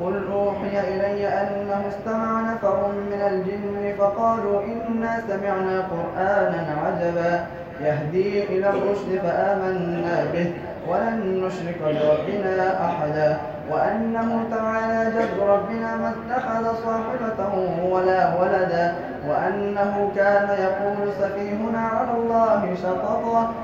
قل أوحي إلي أنه استمع نفر من الجن فقالوا إنا سمعنا قرآنا عجبا. يهدي إلى الرشد فآمنا به ولن نشرك بربنا أحدا. وأنه تعالى جد ربنا ما اتخذ صاحبة ولا ولدا. وأنه كان يقول سفيهنا على الله شططا.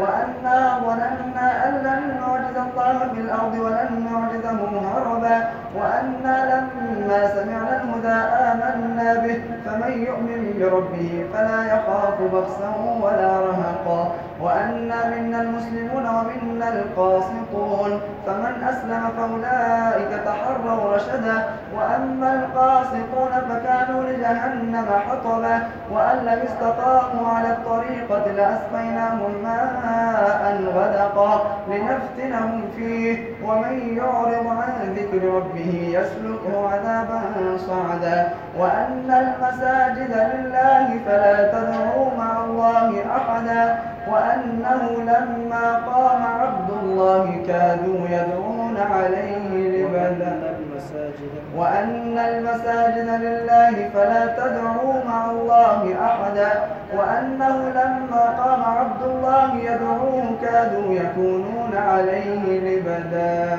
وأنا ظننا أن لن نعجز الله في الأرض ولن نعجزه هربا وأنا لما سمعنا الهدى آمنا به فمن يؤمن بربه فلا يخاف بخسا ولا رهقا. وأنا منا المسلمون ومنا القاسطون. فمن أسلم فأولئك تحروا رشدا. وأما القاسطون فكانوا لجهنم حطبا. وأن لم استقاموا على الطريقة لأسقيناهم ماء غدقا لنفتنهم فيه. ومن يعرض عن ذكر ربه يسلكه عذابا صعدا. وأن المساجد لله فلا تدعوا مع الله أحدا. وأنه لما قام عبد الله كادوا يدعون عليه لبدا وأن المساجد. لله فلا تدعوا مع الله أحدا. وأنه لما قام عبد الله يدعوه كادوا يكونون عليه لبدا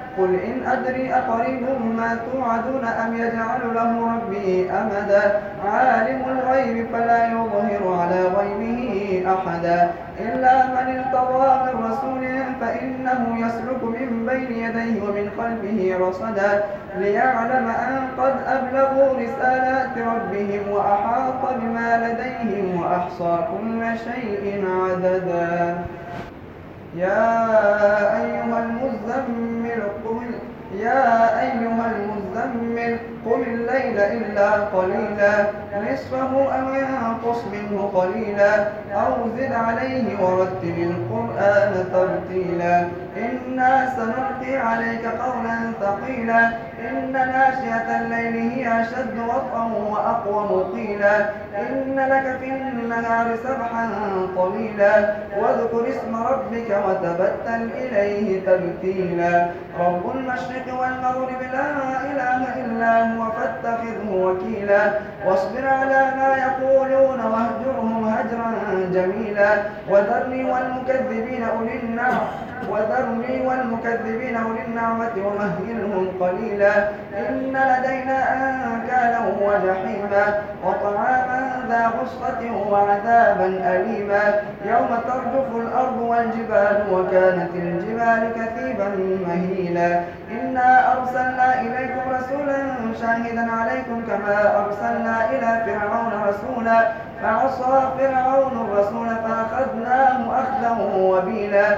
قل إن أدري أقريب ما توعدون أم يجعل له ربي أمدا؟ عالم الغيب فلا يظهر على غيبه أحدا. إلا من ارتضى من رسول فإنه يسلك من بين يديه ومن خلفه رصدا. ليعلم أن قد أبلغوا رسالات ربهم وأحاط بما لديهم وأحصى كل شيء عددا. يا أيها المزمل قل يا أيها المزمل قم الليل إلا قليلا. نصفه أو ينقص منه قليلا. أو زد عليه ورتل القرآن ترتيلا. إنا سنلقي عليك قولا ثقيلا. إن ناشئة الليل هي أشد وطئا وأقوم قيلا. إن لك في النهار سبحا طويلا واذكر اسم ربك وتبتل إليه تبتيلا. رب المشرق والمغرب لا إله إلا هو فاتخذه وكيلا. واصبر على ما يقولون واهجرهم هجرا جميلا. وذرني والمكذبين أولي النعم وذرني والمكذبين أولي النعمة ومهلهم قليلا. إن لدينا أنكالا وجحيما وطعاما ذا غصة وعذابا أليما. يوم ترجف الأرض والجبال وكانت الجبال كثيبا مهيلا. إنا أرسلنا إليكم رسولا شاهدا عليكم كما أرسلنا إلى فرعون رسولا. فعصى فرعون الرسول فأخذناه أخذا وبيلا.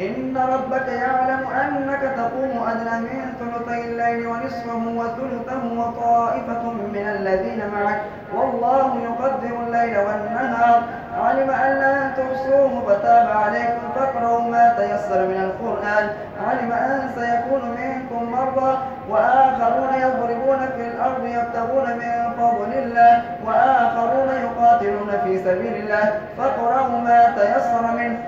إن ربك يعلم أنك تقوم أدنى من ثلثي الليل ونصفه وثلثه وطائفة من الذين معك. والله يقدر الليل والنهار. علم أن لن تحصوه فتاب عليكم فاقرأوا ما تيسر من القرآن. علم أن سيكون منكم مرضى. وآخرون يضربون في الأرض يبتغون من فضل الله. وآخرون يقاتلون في سبيل الله. فاقرأوا ما تيسر منه.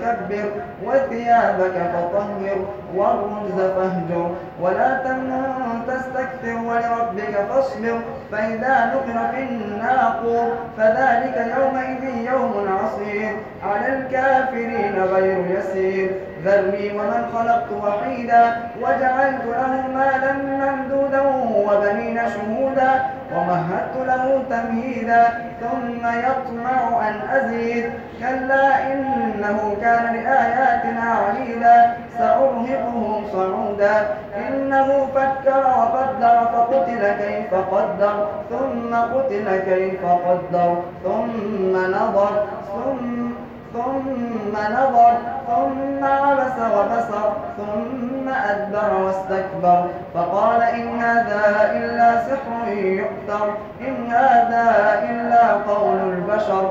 فكبر وثيابك فطهر والرجز فاهجر ولا تمنن تستكثر ولربك فاصبر فإذا نقر في الناقور فذلك يومئذ يوم عصير على الكافرين غير يسير ذرني ومن خلقت وحيدا وجعلت له مالا ممدودا وبنين شهودا ومهدت له تمهيدا ثم يطمع أن أزيد كلا إنه كان لآياتنا عنيدا سأرهقه صعودا. إنه فكر وقدر فقتل كيف قدر. ثم قتل كيف قدر. ثم نظر ثم ثم نظر. ثم عبس وبصر. ثم أدبر واستكبر. فقال إن هذا إلا سحر يؤثر. إن هذا إلا قول البشر.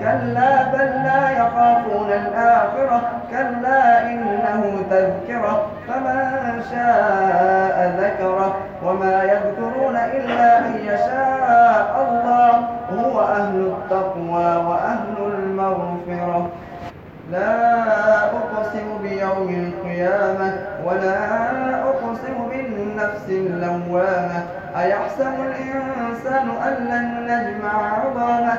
كلا بل لا يخافون الآخرة كلا إنه تذكرة فمن شاء ذكره وما يذكرون إلا أن يشاء الله هو أهل التقوى وأهل المغفرة. لا أقسم بيوم القيامة ولا أقسم بالنفس اللوامة أيحسب الإنسان أن لن نجمع عظامه؟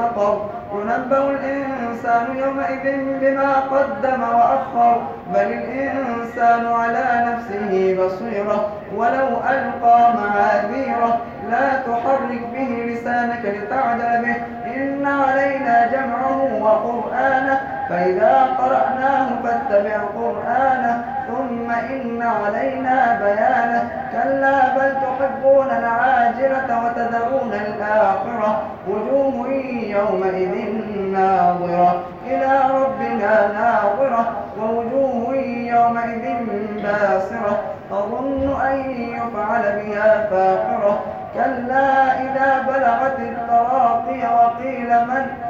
المستقر ينبأ الإنسان يومئذ بما قدم وأخر. بل الإنسان على نفسه بصيرة ولو ألقى معاذيره. لا تحرك به لسانك لتعجل به. إن علينا جمعه وقرآنه. فإذا قرأناه فاتبع قرآنه ثم إن علينا بيانه. كلا بل تحبون العاجلة وتذرون الآخرة. وجوه يومئذ ناظرة إلى ربها ناظرة. ووجوه يومئذ باسرة تظن أن يفعل بها فاقرة. كلا إذا بلغت التراقي وقيل من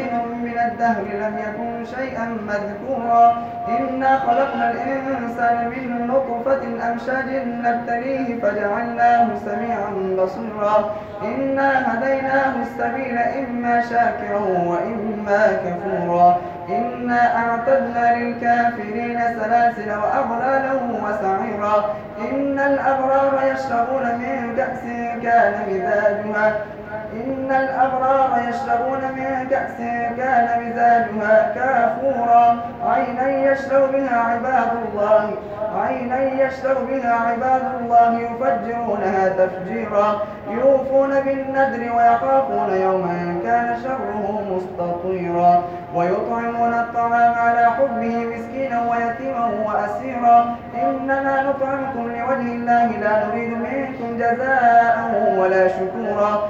الدهر لم يكن شيئا مذكورا. إنا خلقنا الإنسان من نطفة أمشاج نبتليه فجعلناه سميعا بصيرا. إنا هديناه السبيل إما شاكرا وإما كفورا. إنا أعتدنا للكافرين سلاسل وأغلالا وسعيرا. إن الأبرار يشربون من كأس كان مزاجها إن الأبرار يشربون من كأس كان مزاجها كافورا. عينا يشرب بها عباد الله عينا يشرب بها عباد الله يفجرونها تفجيرا. يوفون بالنذر ويخافون يوما كان شره مستطيرا. ويطعمون الطعام على حبه مسكينا ويتيما وأسيرا. إنما نطعمكم لوجه الله لا نريد منكم جزاء ولا شكورا.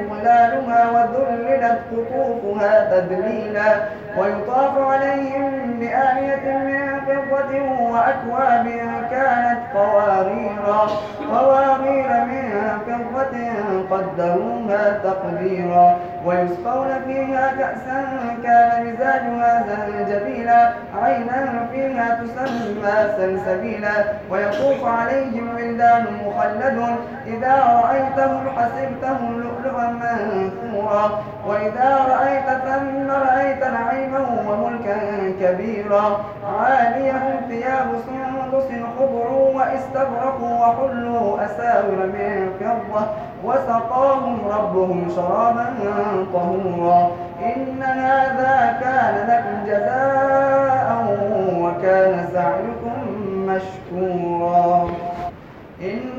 ظلالها وذللت قطوفها تذليلا ويطاف عليهم بآنية من فضة وأكواب كانت قواريرا. قوارير من فضة قدروها تقديرا. ويسقون فيها كأسا كان مزاجها زنجبيلا. عينا فيها تسمى سلسبيلا. ويطوف عليهم ولدان مخلد إذا رأيتهم حسبتهم لؤلؤا منثورا. وإذا رأيت ثم رأيت نعيما وملكا كبيرا. عاليهم ثياب سندس خضر واستبرقوا وحلوا أساور من فضة. وسقاهم ربهم شرابا طهورا. إن هذا كان لكم جزاء وكان سعيكم مشكورا.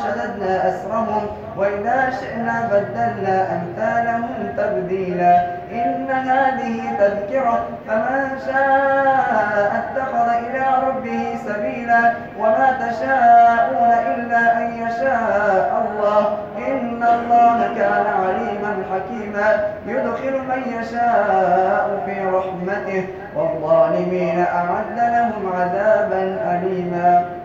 وشددنا أسرهم وإذا شئنا بدلنا أمثالهم تبديلا. إن هذه تذكرة فمن شاء اتخذ إلى ربه سبيلا. وما تشاءون إلا أن يشاء الله. إن الله كان عليما حكيما. يدخل من يشاء في رحمته والظالمين أعد لهم عذابا أليما.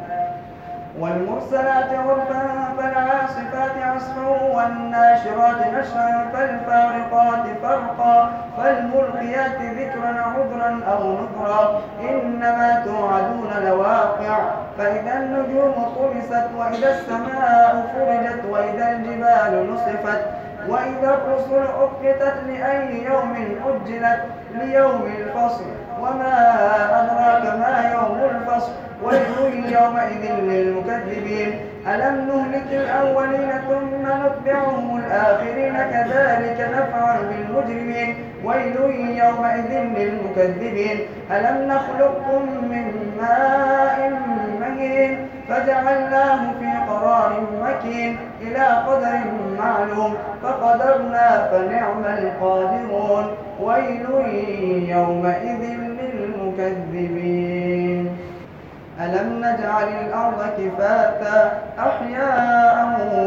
والمرسلات عرفا فالعاصفات عصفا والناشرات نشرا فالفارقات فرقا فالملقيات ذكرا عذرا أو نذرا. إنما توعدون لواقع فإذا النجوم طمست وإذا السماء فرجت وإذا الجبال نصفت وإذا الرسل أقتت لأي يوم أجلت؟ ليوم الفصل. وما أدراك ما يوم الفصل ويل يومئذ للمكذبين. ألم نهلك الأولين ثم نتبعهم الآخرين كذلك نفعل بالمجرمين. ويل يومئذ للمكذبين. ألم نخلقكم من ماء مهين فجعلناه في قرار مكين إلى قدر معلوم. فقدرنا فنعم القادرون. ويل يومئذ للمكذبين ألم نجعل الأرض كفاتا أحياء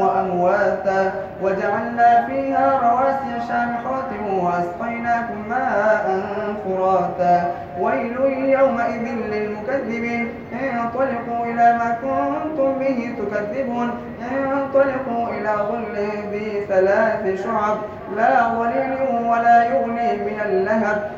وأمواتا وجعلنا فيها رواسي شامخات وأسقيناكم ماء فراتا. ويل يومئذ للمكذبين. انطلقوا إلى ما كنتم به تكذبون. انطلقوا إلى ظل ذي ثلاث شعب. لا ظليل ولا يغني من اللهب.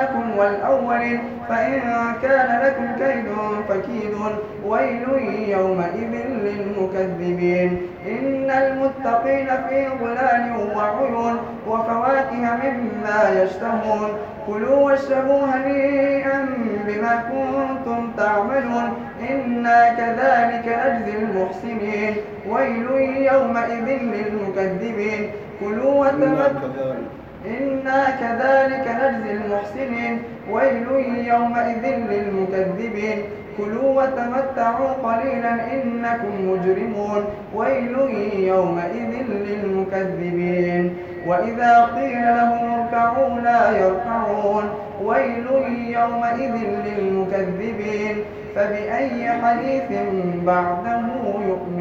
جمعناكم والأولين فإن كان لكم كيد فكيدون. ويل يومئذ للمكذبين. إن المتقين في ظلال وعيون وفواكه مما يشتهون. كلوا واشربوا هنيئا بما كنتم تعملون. إنا كذلك نجزي المحسنين. ويل يومئذ للمكذبين. كلوا وتمتعوا إنا كذلك نجزي المحسنين. ويل يومئذ للمكذبين. كلوا وتمتعوا قليلا إنكم مجرمون. ويل يومئذ للمكذبين. وإذا قيل لهم اركعوا لا يركعون. ويل يومئذ للمكذبين. فبأي حديث بعده يؤمنون؟